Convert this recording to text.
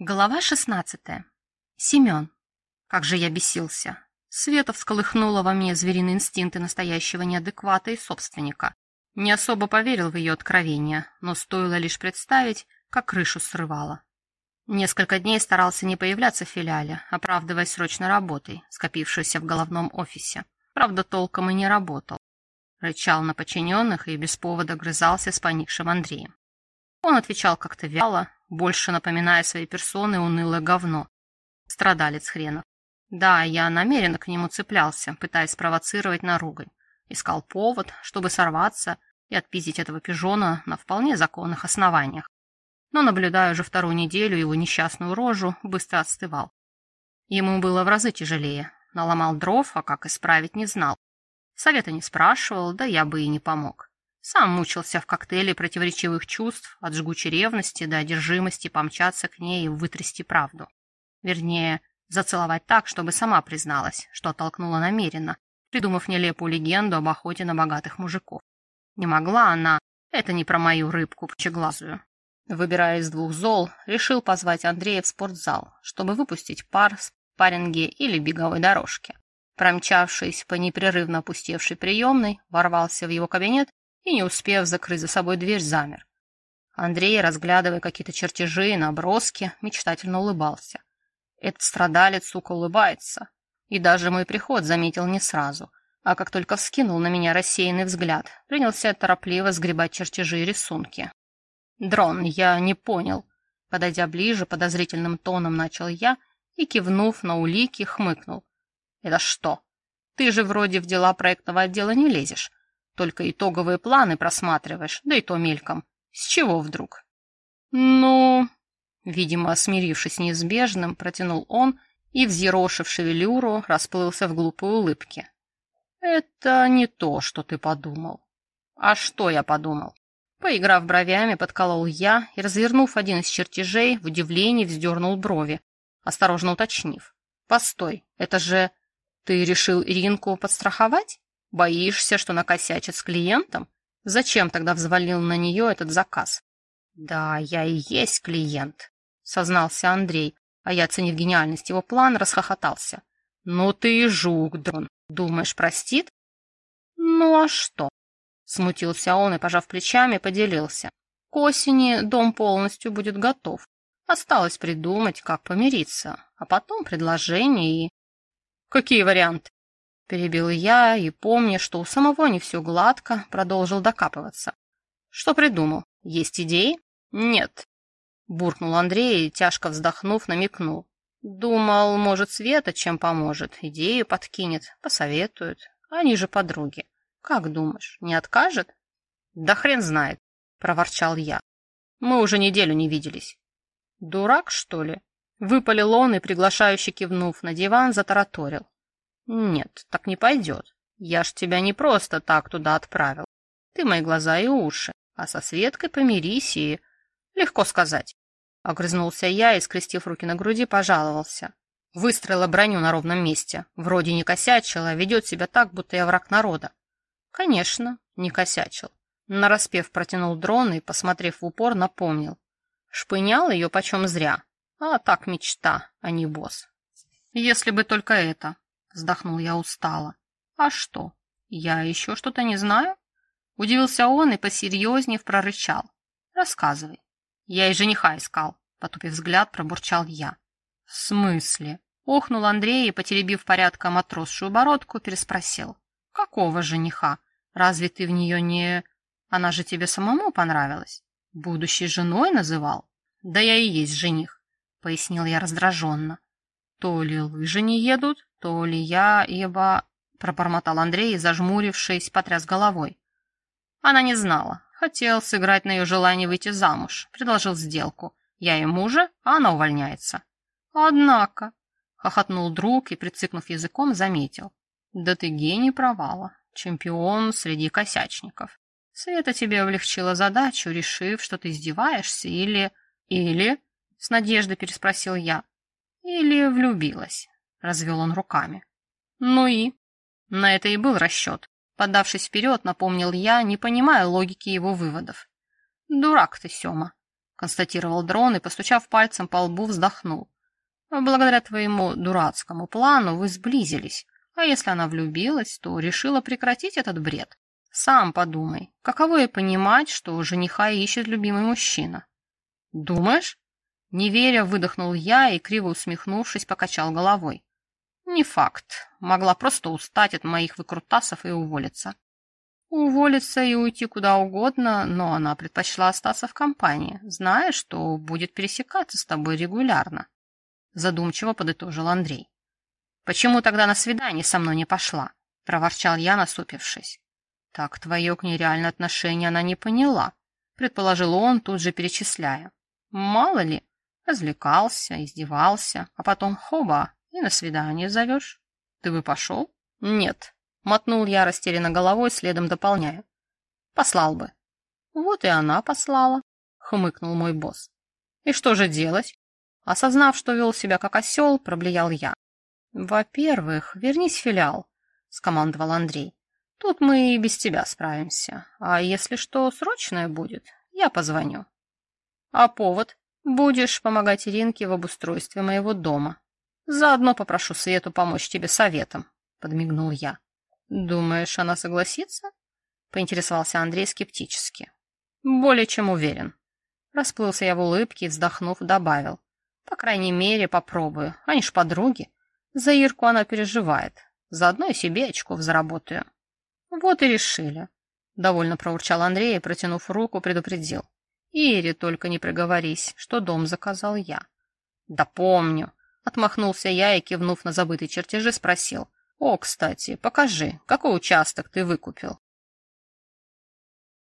Глава шестнадцатая. Семен. Как же я бесился. Света всколыхнула во мне звериные инстинкты настоящего неадеквата и собственника. Не особо поверил в ее откровения, но стоило лишь представить, как крышу срывало. Несколько дней старался не появляться в филиале, оправдываясь срочной работой, скопившейся в головном офисе. Правда, толком и не работал. Рычал на подчиненных и без повода грызался с поникшим Андреем. Он отвечал как-то вяло, больше напоминая своей персоной унылое говно. Страдалец хренов. Да, я намеренно к нему цеплялся, пытаясь спровоцировать на ругань. Искал повод, чтобы сорваться и отпиздить этого пижона на вполне законных основаниях. Но, наблюдая уже вторую неделю его несчастную рожу, быстро отстывал. Ему было в разы тяжелее. Наломал дров, а как исправить не знал. Совета не спрашивал, да я бы и не помог. Сам мучился в коктейле противоречивых чувств, от жгучей ревности до одержимости помчаться к ней и вытрясти правду. Вернее, зацеловать так, чтобы сама призналась, что оттолкнула намеренно, придумав нелепую легенду об охоте на богатых мужиков. Не могла она, это не про мою рыбку пчеглазую. Выбирая из двух зол, решил позвать Андрея в спортзал, чтобы выпустить пар с паринги или беговой дорожки. Промчавшись по непрерывно опустевшей приемной, ворвался в его кабинет и, не успев закрыть за собой дверь, замер. Андрей, разглядывая какие-то чертежи и наброски, мечтательно улыбался. Этот страдалец, сука, улыбается. И даже мой приход заметил не сразу, а как только вскинул на меня рассеянный взгляд, принялся торопливо сгребать чертежи и рисунки. «Дрон, я не понял». Подойдя ближе, подозрительным тоном начал я и, кивнув на улики, хмыкнул. «Это что? Ты же вроде в дела проектного отдела не лезешь. Только итоговые планы просматриваешь, да и то мельком. С чего вдруг? Ну, видимо, смирившись с неизбежным, протянул он и, взъерошив шевелюру, расплылся в глупой улыбке. Это не то, что ты подумал. А что я подумал? Поиграв бровями, подколол я и, развернув один из чертежей, в удивлении вздернул брови, осторожно уточнив. «Постой, это же ты решил Иринку подстраховать?» Боишься, что накосячит с клиентом? Зачем тогда взвалил на нее этот заказ? Да, я и есть клиент, сознался Андрей, а я, оценив гениальность его плана, расхохотался. Ну ты и жук, Дрон. Думаешь, простит? Ну а что? Смутился он и, пожав плечами, поделился. К осени дом полностью будет готов. Осталось придумать, как помириться, а потом предложение и... Какие варианты? Перебил я и, помня, что у самого не все гладко, продолжил докапываться. Что придумал? Есть идеи? Нет. Буркнул Андрей и, тяжко вздохнув, намекнул. Думал, может, Света чем поможет, идею подкинет, посоветует. Они же подруги. Как думаешь, не откажет? Да хрен знает, проворчал я. Мы уже неделю не виделись. Дурак, что ли? Выпалил он и, приглашающе кивнув на диван, затараторил. «Нет, так не пойдет. Я ж тебя не просто так туда отправил. Ты мои глаза и уши, а со Светкой помирись и...» «Легко сказать». Огрызнулся я и, скрестив руки на груди, пожаловался. Выстроила броню на ровном месте. Вроде не косячила, а ведет себя так, будто я враг народа. Конечно, не косячил. Нараспев протянул дрон и, посмотрев в упор, напомнил. Шпынял ее почем зря. А так мечта, а не босс. Если бы только это. Вздохнул я устало. А что? Я еще что-то не знаю? Удивился он и посерьезнее прорычал. Рассказывай. Я и жениха искал. Потупив взгляд, пробурчал я. В смысле? Охнул Андрей и, потеребив порядком отросшую бородку, переспросил. Какого жениха? Разве ты в нее не... Она же тебе самому понравилась? Будущей женой называл? Да я и есть жених, пояснил я раздраженно. То ли лыжи не едут, то ли я, ибо... Пробормотал Андрей и, зажмурившись, потряс головой. Она не знала. Хотел сыграть на ее желание выйти замуж. Предложил сделку. Я ему же, а она увольняется. Однако... Хохотнул друг и, прицикнув языком, заметил. Да ты гений провала. Чемпион среди косячников. Света тебе облегчила задачу, решив, что ты издеваешься, или... Или... С надеждой переспросил я. Или влюбилась, развел он руками. Ну и? На это и был расчет. Подавшись вперед, напомнил я, не понимая логики его выводов. Дурак ты, Сема. констатировал дрон и, постучав пальцем по лбу, вздохнул. Благодаря твоему дурацкому плану вы сблизились, а если она влюбилась, то решила прекратить этот бред. Сам подумай, каково ей понимать, что жениха ищет любимый мужчина. Думаешь? Не веря, выдохнул я и, криво усмехнувшись, покачал головой. Не факт. Могла просто устать от моих выкрутасов и уволиться. Уволиться и уйти куда угодно, но она предпочла остаться в компании, зная, что будет пересекаться с тобой регулярно. Задумчиво подытожил Андрей. «Почему тогда на свидание со мной не пошла?» – проворчал я, насупившись. «Так твое к ней реальное отношение она не поняла», – предположил он, тут же перечисляя. «Мало ли, развлекался, издевался, а потом хоба, и на свидание зовешь. Ты бы пошел?» «Нет», Мотнул я растерянно головой, следом дополняя. Послал бы. Вот и она послала, хмыкнул мой босс. И что же делать? Осознав, что вел себя как осел, проблеял я. Во-первых, вернись в филиал, скомандовал Андрей. Тут мы и без тебя справимся. А если что срочное будет, я позвоню. А повод? Будешь помогать Иринке в обустройстве моего дома. Заодно попрошу Свету помочь тебе советом, подмигнул я. «Думаешь, она согласится?» — поинтересовался Андрей скептически. «Более чем уверен». Расплылся я в улыбке и, вздохнув, добавил. «По крайней мере, попробую. Они ж подруги. За Ирку она переживает. Заодно и себе очков заработаю». «Вот и решили», — довольно проурчал Андрей и, протянув руку, предупредил. «Ире, только не приговорись, что дом заказал я». «Да помню», — отмахнулся я и, кивнув на забытые чертежи, спросил. О, кстати, покажи, какой участок ты выкупил.